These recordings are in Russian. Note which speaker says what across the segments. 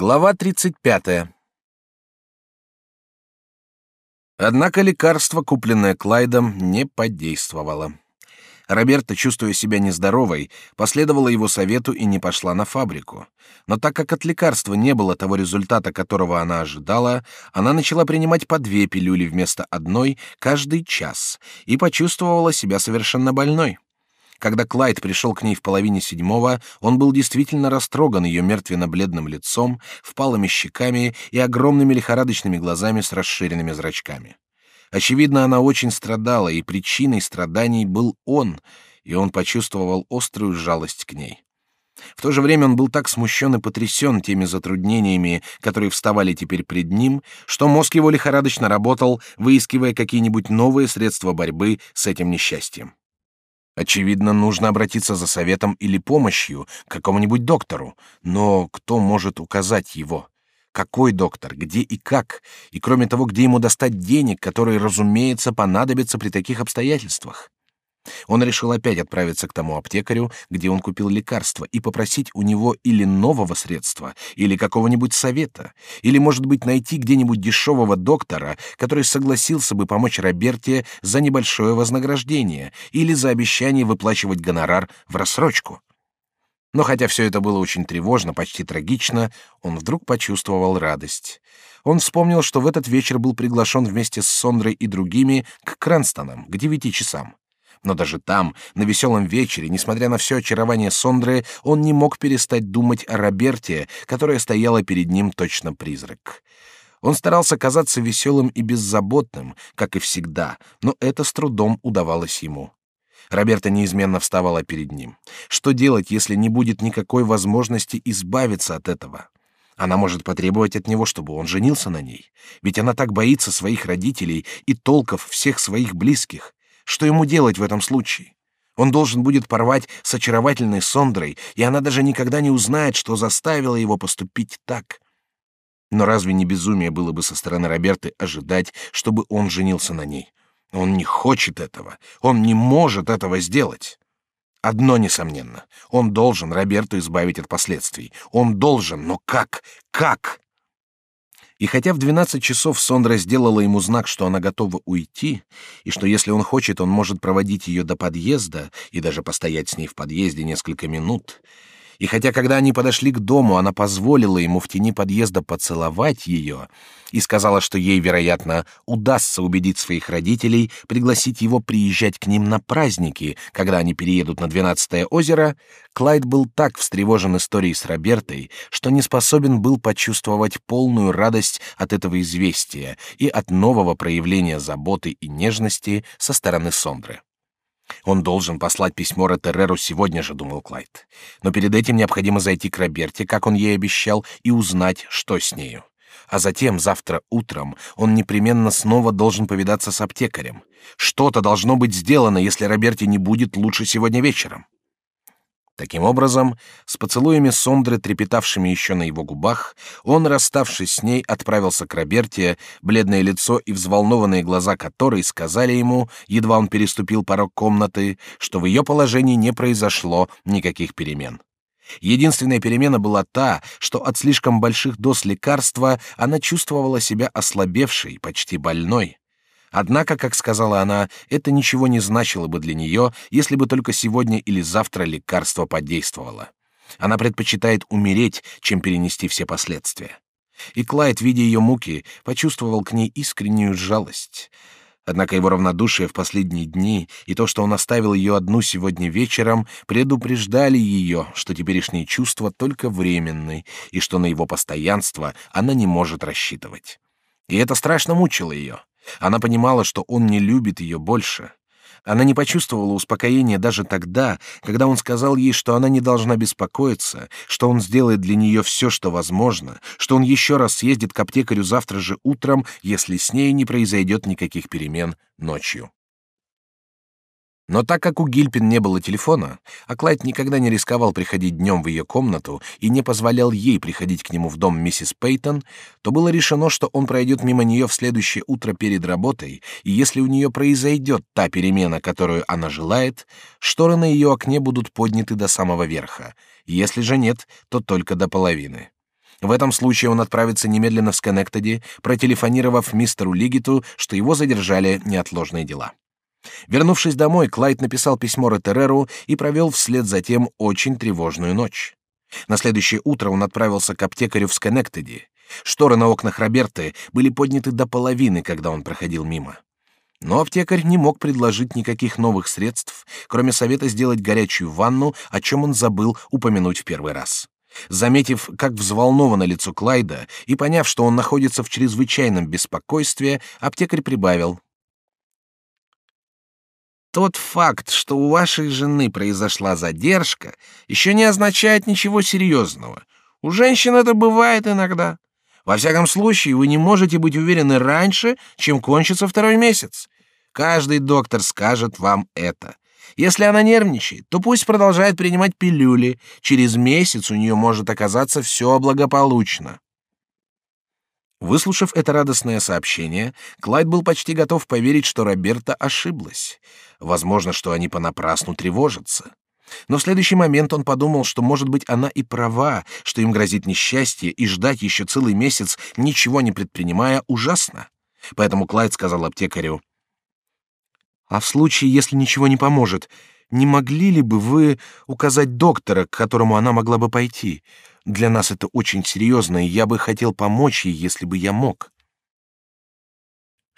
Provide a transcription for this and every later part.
Speaker 1: Глава 35. Однако лекарство, купленное Клайдом, не подействовало. Роберта, чувствуя себя нездоровой, последовала его совету и не пошла на фабрику. Но так как от лекарства не было того результата, которого она ожидала, она начала принимать по две пилюли вместо одной каждый час и почувствовала себя совершенно больной. Когда Клайд пришел к ней в половине седьмого, он был действительно растроган ее мертвенно-бледным лицом, впалыми щеками и огромными лихорадочными глазами с расширенными зрачками. Очевидно, она очень страдала, и причиной страданий был он, и он почувствовал острую жалость к ней. В то же время он был так смущен и потрясен теми затруднениями, которые вставали теперь пред ним, что мозг его лихорадочно работал, выискивая какие-нибудь новые средства борьбы с этим несчастьем. Очевидно, нужно обратиться за советом или помощью к какому-нибудь доктору, но кто может указать его? Какой доктор, где и как? И кроме того, где ему достать денег, которые, разумеется, понадобятся при таких обстоятельствах? Он решил опять отправиться к тому аптекарю, где он купил лекарство, и попросить у него или нового средства, или какого-нибудь совета, или, может быть, найти где-нибудь дешевого доктора, который согласился бы помочь Роберте за небольшое вознаграждение или за обещание выплачивать гонорар в рассрочку. Но хотя все это было очень тревожно, почти трагично, он вдруг почувствовал радость. Он вспомнил, что в этот вечер был приглашен вместе с Сондрой и другими к Кранстонам к девяти часам. Но даже там, на веселом вечере, несмотря на все очарование Сондры, он не мог перестать думать о Роберте, которая стояла перед ним точно призрак. Он старался казаться веселым и беззаботным, как и всегда, но это с трудом удавалось ему. Роберта неизменно вставала перед ним. Что делать, если не будет никакой возможности избавиться от этого? Она может потребовать от него, чтобы он женился на ней. Ведь она так боится своих родителей и толков всех своих близких. Что ему делать в этом случае? Он должен будет порвать с очаровательной Сондрой, и она даже никогда не узнает, что заставило его поступить так. Но разве не безумие было бы со стороны Роберты ожидать, чтобы он женился на ней? Он не хочет этого, он не может этого сделать. Одно несомненно, он должен Роберту избавить от последствий. Он должен, но как? Как? И хотя в двенадцать часов Сондра сделала ему знак, что она готова уйти, и что если он хочет, он может проводить ее до подъезда и даже постоять с ней в подъезде несколько минут, и хотя, когда они подошли к дому, она позволила ему в тени подъезда поцеловать ее и сказала, что ей, вероятно, удастся убедить своих родителей пригласить его приезжать к ним на праздники, когда они переедут на двенадцатое озеро, Клайд был так встревожен историей с Робертой, что не способен был почувствовать полную радость от этого известия и от нового проявления заботы и нежности со стороны Сондры. Он должен послать письмо Ротереру сегодня же, думал Клайд. Но перед этим необходимо зайти к Роберте, как он ей обещал, и узнать, что с нею. А затем, завтра утром, он непременно снова должен повидаться с аптекарем. Что-то должно быть сделано, если Роберте не будет лучше сегодня вечером. Таким образом, с поцелуями Сондры, трепетавшими еще на его губах, он, расставшись с ней, отправился к Роберте, бледное лицо и взволнованные глаза которой сказали ему, едва он переступил порог комнаты, что в ее положении не произошло никаких перемен. Единственная перемена была та, что от слишком больших доз лекарства она чувствовала себя ослабевшей, почти больной. Однако, как сказала она, это ничего не значило бы для нее, если бы только сегодня или завтра лекарство подействовало. Она предпочитает умереть, чем перенести все последствия. И Клайд, видя ее муки, почувствовал к ней искреннюю жалость. Однако его равнодушие в последние дни и то, что он оставил ее одну сегодня вечером, предупреждали ее, что теперешние чувства только временны и что на его постоянство она не может рассчитывать. И это страшно мучило ее. Она понимала, что он не любит ее больше. Она не почувствовала успокоения даже тогда, когда он сказал ей, что она не должна беспокоиться, что он сделает для нее все, что возможно, что он еще раз съездит к аптекарю завтра же утром, если с ней не произойдет никаких перемен ночью. Но так как у Гильпин не было телефона, а Клайд никогда не рисковал приходить днем в ее комнату и не позволял ей приходить к нему в дом миссис Пейтон, то было решено, что он пройдет мимо нее в следующее утро перед работой, и если у нее произойдет та перемена, которую она желает, шторы на ее окне будут подняты до самого верха. Если же нет, то только до половины. В этом случае он отправится немедленно в Сканектоди, протелефонировав мистеру Лигиту, что его задержали неотложные дела. Вернувшись домой, Клайд написал письмо Ретереру и провел вслед за тем очень тревожную ночь. На следующее утро он отправился к аптекарю в Сканектеди. Шторы на окнах Роберты были подняты до половины, когда он проходил мимо. Но аптекарь не мог предложить никаких новых средств, кроме совета сделать горячую ванну, о чем он забыл упомянуть в первый раз. Заметив, как взволновано лицо Клайда, и поняв, что он находится в чрезвычайном беспокойстве, аптекарь прибавил. «Тот факт, что у вашей жены произошла задержка, еще не означает ничего серьезного. У женщин это бывает иногда. Во всяком случае, вы не можете быть уверены раньше, чем кончится второй месяц. Каждый доктор скажет вам это. Если она нервничает, то пусть продолжает принимать пилюли. Через месяц у нее может оказаться все благополучно. Выслушав это радостное сообщение, Клайд был почти готов поверить, что Роберта ошиблась. Возможно, что они понапрасну тревожатся. Но в следующий момент он подумал, что, может быть, она и права, что им грозит несчастье, и ждать еще целый месяц, ничего не предпринимая, ужасно. Поэтому Клайд сказал аптекарю, а в случае, если ничего не поможет, не могли ли бы вы указать доктора, к которому она могла бы пойти? Для нас это очень серьезно, и я бы хотел помочь ей, если бы я мог.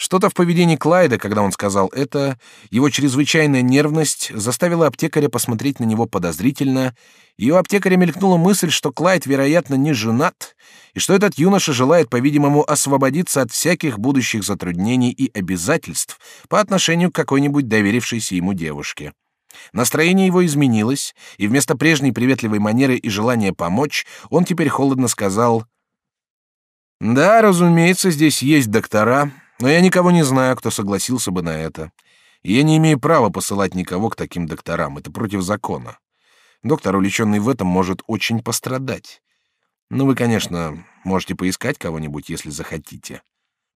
Speaker 1: Что-то в поведении Клайда, когда он сказал это, его чрезвычайная нервность заставила аптекаря посмотреть на него подозрительно, и у аптекаря мелькнула мысль, что Клайд, вероятно, не женат, и что этот юноша желает, по-видимому, освободиться от всяких будущих затруднений и обязательств по отношению к какой-нибудь доверившейся ему девушке. Настроение его изменилось, и вместо прежней приветливой манеры и желания помочь, он теперь холодно сказал «Да, разумеется, здесь есть доктора, но я никого не знаю, кто согласился бы на это. И я не имею права посылать никого к таким докторам. Это против закона. Доктор, увлеченный в этом, может очень пострадать. Но вы, конечно, можете поискать кого-нибудь, если захотите.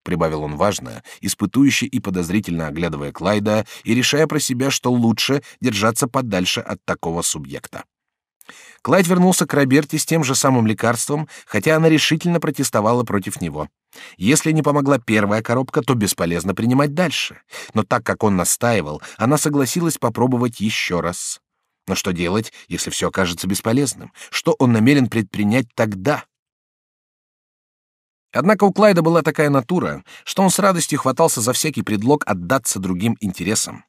Speaker 1: Прибавил он важно, испытующе и подозрительно оглядывая Клайда и решая про себя, что лучше держаться подальше от такого субъекта. Клайд вернулся к Роберте с тем же самым лекарством, хотя она решительно протестовала против него. Если не помогла первая коробка, то бесполезно принимать дальше. Но так как он настаивал, она согласилась попробовать еще раз. Но что делать, если все окажется бесполезным? Что он намерен предпринять тогда? Однако у Клайда была такая натура, что он с радостью хватался за всякий предлог отдаться другим интересам.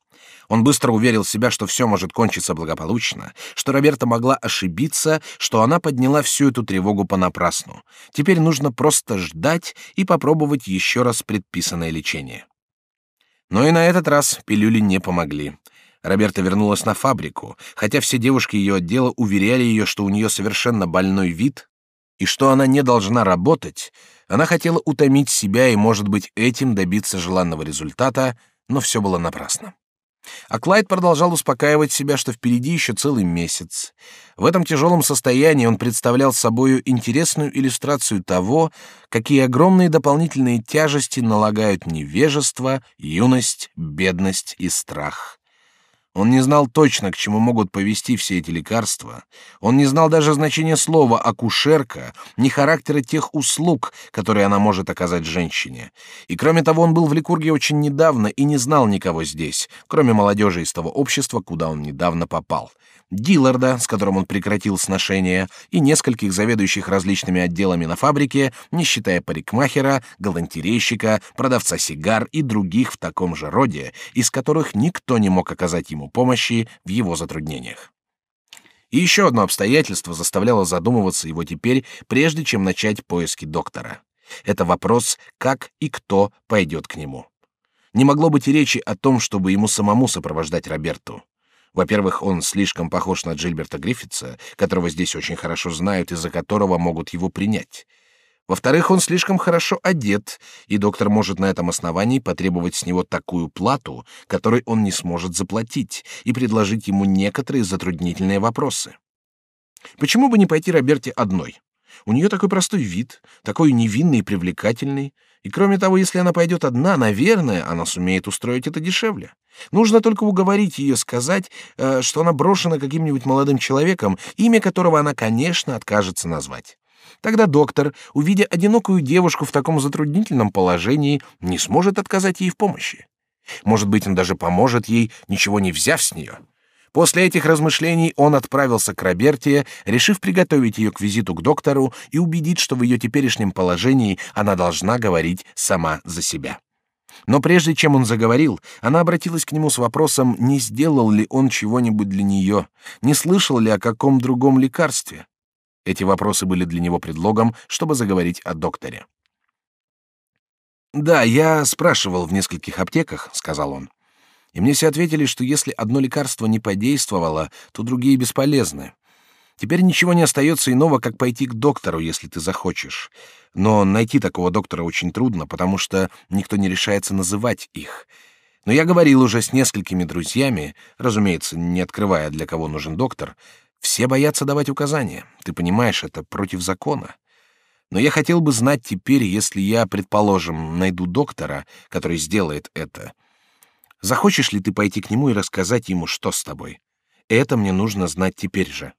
Speaker 1: Он быстро уверил себя, что все может кончиться благополучно, что Роберта могла ошибиться, что она подняла всю эту тревогу понапрасну. Теперь нужно просто ждать и попробовать еще раз предписанное лечение. Но и на этот раз пилюли не помогли. Роберта вернулась на фабрику, хотя все девушки ее отдела уверяли ее, что у нее совершенно больной вид и что она не должна работать. Она хотела утомить себя и, может быть, этим добиться желанного результата, но все было напрасно. А Клайд продолжал успокаивать себя, что впереди еще целый месяц. В этом тяжелом состоянии он представлял собою интересную иллюстрацию того, какие огромные дополнительные тяжести налагают невежество, юность, бедность и страх. Он не знал точно, к чему могут повести все эти лекарства. Он не знал даже значения слова «акушерка», ни характера тех услуг, которые она может оказать женщине. И кроме того, он был в Ликурге очень недавно и не знал никого здесь, кроме молодежи из того общества, куда он недавно попал — Дилларда, с которым он прекратил сношения, и нескольких заведующих различными отделами на фабрике, не считая парикмахера, галантерейщика, продавца сигар и других в таком же роде, из которых никто не мог оказать ему помощи в его затруднениях. И еще одно обстоятельство заставляло задумываться его теперь, прежде чем начать поиски доктора. Это вопрос, как и кто пойдет к нему. Не могло быть и речи о том, чтобы ему самому сопровождать Роберту. Во-первых, он слишком похож на Джильберта Гриффитса, которого здесь очень хорошо знают и за которого могут его принять. Во-вторых, он слишком хорошо одет, и доктор может на этом основании потребовать с него такую плату, которой он не сможет заплатить, и предложить ему некоторые затруднительные вопросы. Почему бы не пойти Роберте одной? У нее такой простой вид, такой невинный и привлекательный, и кроме того, если она пойдет одна, наверное, она сумеет устроить это дешевле. Нужно только уговорить ее сказать, э, что она брошена каким-нибудь молодым человеком, имя которого она, конечно, откажется назвать. Тогда доктор, увидя одинокую девушку в таком затруднительном положении, не сможет отказать ей в помощи. Может быть, он даже поможет ей, ничего не взяв с нее. После этих размышлений он отправился к Роберте, решив приготовить ее к визиту к доктору и убедить, что в ее теперешнем положении она должна говорить сама за себя. Но прежде чем он заговорил, она обратилась к нему с вопросом, не сделал ли он чего-нибудь для нее, не слышал ли о каком другом лекарстве. Эти вопросы были для него предлогом, чтобы заговорить о докторе. «Да, я спрашивал в нескольких аптеках», — сказал он. «И мне все ответили, что если одно лекарство не подействовало, то другие бесполезны. Теперь ничего не остается иного, как пойти к доктору, если ты захочешь. Но найти такого доктора очень трудно, потому что никто не решается называть их. Но я говорил уже с несколькими друзьями, разумеется, не открывая, для кого нужен доктор. Все боятся давать указания. Ты понимаешь, это против закона. Но я хотел бы знать теперь, если я, предположим, найду доктора, который сделает это. Захочешь ли ты пойти к нему и рассказать ему, что с тобой? Это мне нужно знать теперь же.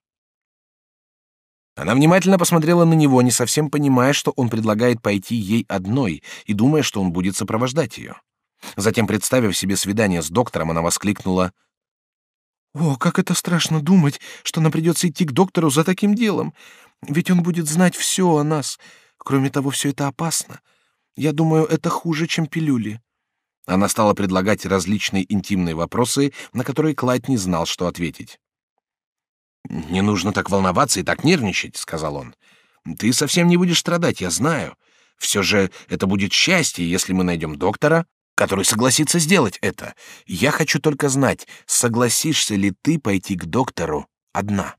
Speaker 1: Она внимательно посмотрела на него, не совсем понимая, что он предлагает пойти ей одной, и думая, что он будет сопровождать ее. Затем, представив себе свидание с доктором, она воскликнула: "О, как это страшно думать, что нам придется идти к доктору за таким делом! Ведь он будет знать все о нас. Кроме того, все это опасно. Я думаю, это хуже, чем пилюли." Она стала предлагать различные интимные вопросы, на которые Клайд не знал, что ответить. «Не нужно так волноваться и так нервничать», — сказал он. «Ты совсем не будешь страдать, я знаю. Все же это будет счастье, если мы найдем доктора, который согласится сделать это. Я хочу только знать, согласишься ли ты пойти к доктору одна».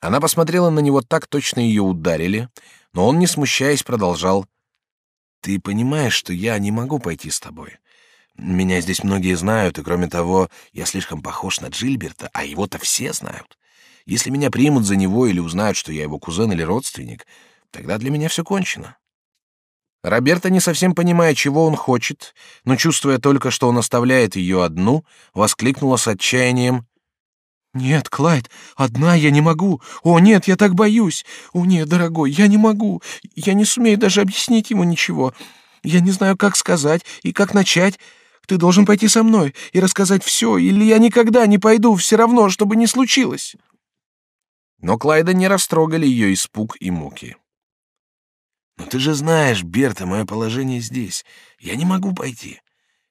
Speaker 1: Она посмотрела на него так, точно ее ударили, но он, не смущаясь, продолжал. «Ты понимаешь, что я не могу пойти с тобой. Меня здесь многие знают, и кроме того, я слишком похож на Джильберта, а его-то все знают. Если меня примут за него или узнают, что я его кузен или родственник, тогда для меня все кончено. Роберта, не совсем понимая, чего он хочет, но чувствуя только, что он оставляет ее одну, воскликнула с отчаянием. «Нет, Клайд, одна я не могу. О, нет, я так боюсь. О, нет, дорогой, я не могу. Я не сумею даже объяснить ему ничего. Я не знаю, как сказать и как начать. Ты должен пойти со мной и рассказать все, или я никогда не пойду, все равно, что бы ни случилось. Но Клайда не растрогали ее испуг и муки. «Но ты же знаешь, Берта, мое положение здесь. Я не могу пойти.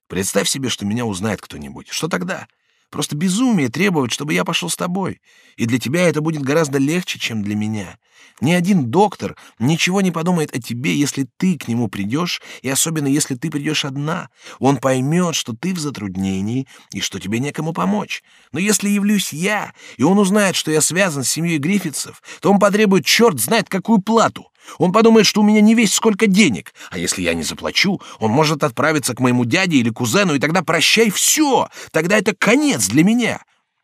Speaker 1: Представь себе, что меня узнает кто-нибудь. Что тогда? Просто безумие требовать, чтобы я пошел с тобой. И для тебя это будет гораздо легче, чем для меня. Ни один доктор ничего не подумает о тебе, если ты к нему придешь, и особенно если ты придешь одна. Он поймет, что ты в затруднении и что тебе некому помочь. Но если явлюсь я, и он узнает, что я связан с семьей Гриффитсов, то он потребует черт знает какую плату. Он подумает, что у меня не весь сколько денег, а если я не заплачу, он может отправиться к моему дяде или кузену, и тогда прощай все, тогда это конец для меня.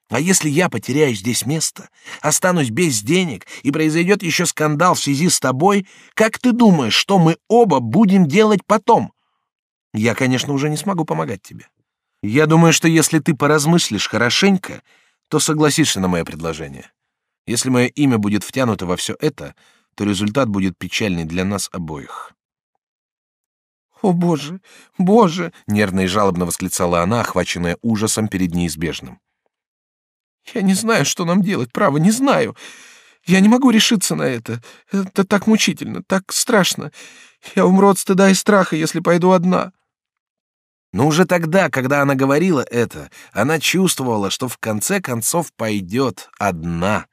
Speaker 1: А если я потеряю здесь место, останусь без денег и произойдет еще скандал в связи с тобой, как ты думаешь, что мы оба будем делать потом? Я, конечно, уже не смогу помогать тебе. Я думаю, что если ты поразмыслишь хорошенько, то согласишься на мое предложение. Если мое имя будет втянуто во все это, то результат будет печальный для нас обоих. «О, Боже! Боже!» — нервно и жалобно восклицала она, охваченная ужасом перед неизбежным. «Я не знаю, что нам делать, право, не знаю. Я не могу решиться на это. Это так мучительно, так страшно. Я умру от стыда и страха, если пойду одна». Но уже тогда, когда она говорила это, она чувствовала, что в конце концов пойдет одна.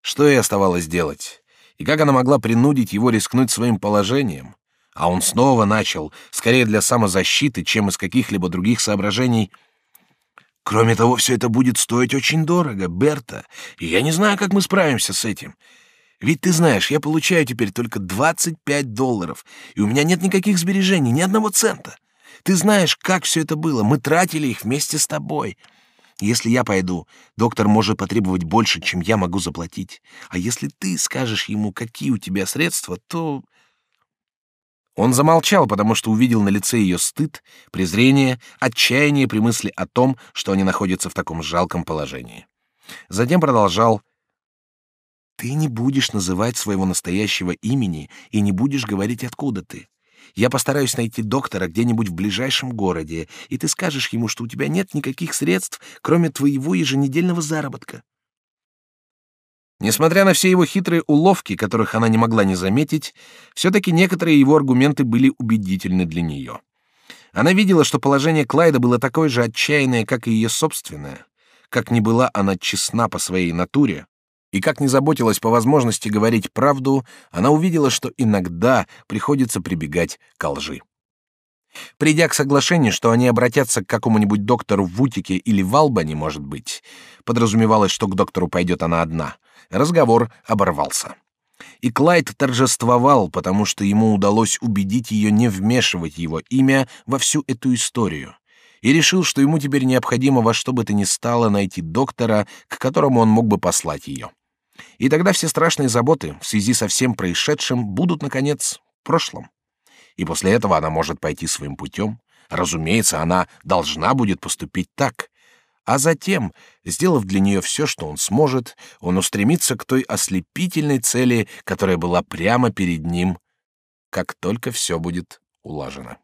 Speaker 1: Что ей оставалось делать? И как она могла принудить его рискнуть своим положением? А он снова начал, скорее для самозащиты, чем из каких-либо других соображений. Кроме того, все это будет стоить очень дорого, Берта, и я не знаю, как мы справимся с этим. Ведь ты знаешь, я получаю теперь только 25 долларов, и у меня нет никаких сбережений, ни одного цента. Ты знаешь, как все это было. Мы тратили их вместе с тобой. Если я пойду, доктор может потребовать больше, чем я могу заплатить. А если ты скажешь ему, какие у тебя средства, то...» Он замолчал, потому что увидел на лице ее стыд, презрение, отчаяние при мысли о том, что они находятся в таком жалком положении. Затем продолжал. Ты не будешь называть своего настоящего имени и не будешь говорить, откуда ты. Я постараюсь найти доктора где-нибудь в ближайшем городе, и ты скажешь ему, что у тебя нет никаких средств, кроме твоего еженедельного заработка. Несмотря на все его хитрые уловки, которых она не могла не заметить, все-таки некоторые его аргументы были убедительны для нее. Она видела, что положение Клайда было такое же отчаянное, как и ее собственное. Как ни была она честна по своей натуре, и как не заботилась по возможности говорить правду, она увидела, что иногда приходится прибегать к лжи. Придя к соглашению, что они обратятся к какому-нибудь доктору в Вутике или в Албани, может быть, подразумевалось, что к доктору пойдет она одна, разговор оборвался. И Клайд торжествовал, потому что ему удалось убедить ее не вмешивать его имя во всю эту историю, и решил, что ему теперь необходимо во что бы то ни стало найти доктора, к которому он мог бы послать ее. И тогда все страшные заботы в связи со всем происшедшим будут, наконец, в прошлом. И после этого она может пойти своим путем. Разумеется, она должна будет поступить так. А затем, сделав для нее все, что он сможет, он устремится к той ослепительной цели, которая была прямо перед ним, как только все будет улажено.